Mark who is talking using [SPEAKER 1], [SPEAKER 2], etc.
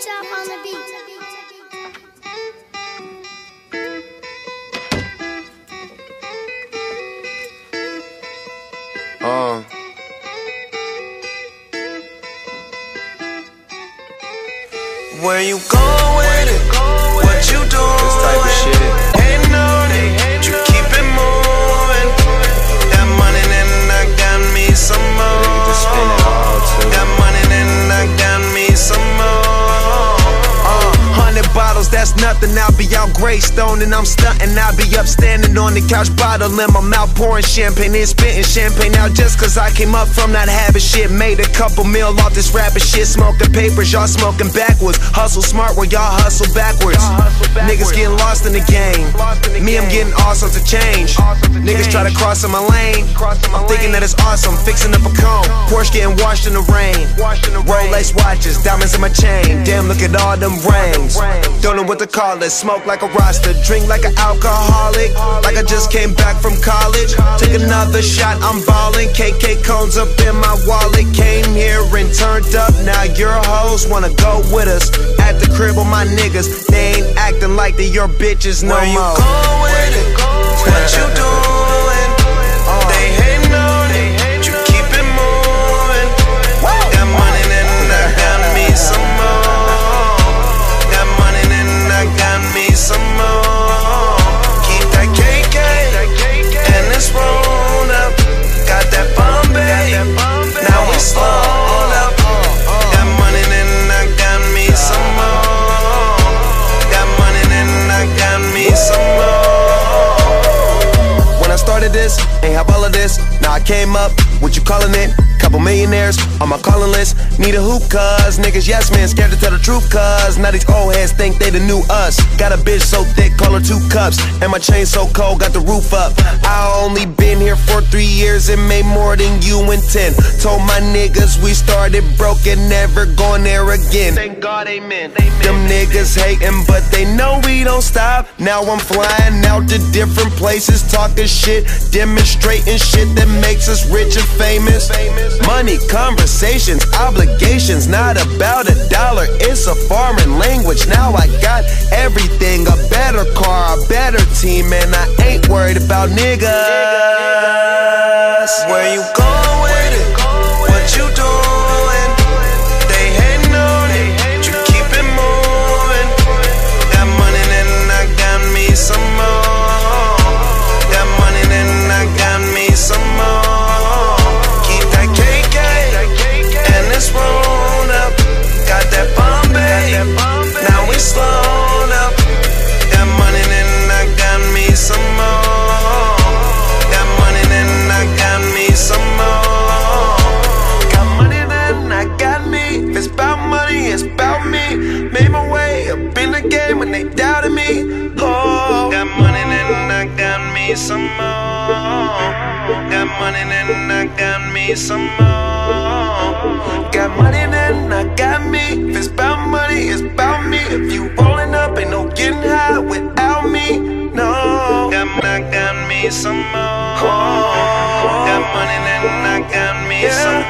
[SPEAKER 1] Top on the beat.
[SPEAKER 2] Uh. Where you going with it? What you doing?
[SPEAKER 3] This type of shit.
[SPEAKER 2] Ain't no nothing. I'll be out Greystone and I'm stunting. I'll be up standing on the couch, bottle in my mouth, pouring champagne and spitting champagne out just cause I came up from that habit shit. Made a couple mil off this rapping shit, smoking papers, y'all smoking backwards. Hustle smart where y'all hustle backwards. Niggas getting lost in the game. Me, I'm getting all sorts of change. Niggas try to cross in my lane. I'm thinking that it's awesome, fixing up a cone. Porsche getting washed in the rain. Rolex watches, diamonds in my chain. Damn, look at all them rings. Don't know what to call it. Smoke like a roster, drink like an alcoholic. Like I just came back from college. Take another shot, I'm ballin'. KK cones up in my wallet. Came here and turned up. Now your hoes wanna go with us. At the crib with my niggas. They ain't acting like they your bitches no
[SPEAKER 3] Where you
[SPEAKER 2] more.
[SPEAKER 3] going
[SPEAKER 2] ain't have all of this. Now I came up, what you calling it? Couple millionaires on my calling list. Need a hoop, cuz niggas, yes man, scared to tell the truth, cuz now these old heads think they the new us. Got a bitch so thick, call her two cups. And my chain so cold, got the roof up. I only been here for three years and made more than you in ten. Told my niggas we started broke and never going there again. Thank God, amen. Them niggas hating, but they know we don't stop. Now I'm flying out to different places, talking shit, demonstrating shit that makes us rich and famous. Money, conversations, obligations, not about a dollar. It's a foreign language. Now I got everything a better car, a better team, and I ain't worried about niggas. Where you going they doubted me. Oh, got money, then I got me some more. Got money, then I got me some more. Got money, then I got me. If it's about money, it's about me. If you rolling up, ain't no getting high without me. No, got money, got me some more. Oh, got money, then I got me yeah. some